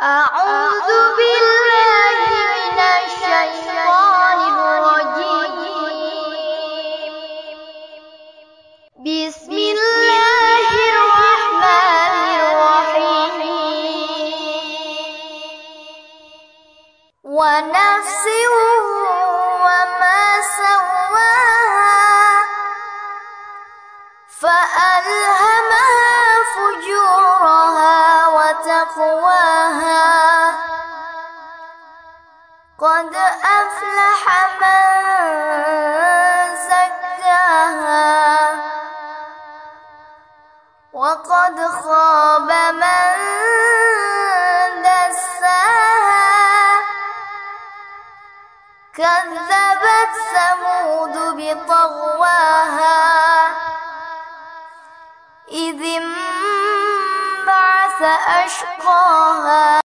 أعوذ بالله من الشيطان الرجيم. بسم الله الرحمن الرحيم. ونفس وما سواها فألهمها وتقواها قد أفلح من زكاها. وقد خاب من دساها. كذبت ثمود بطغواها. إذ انبعث أشقاها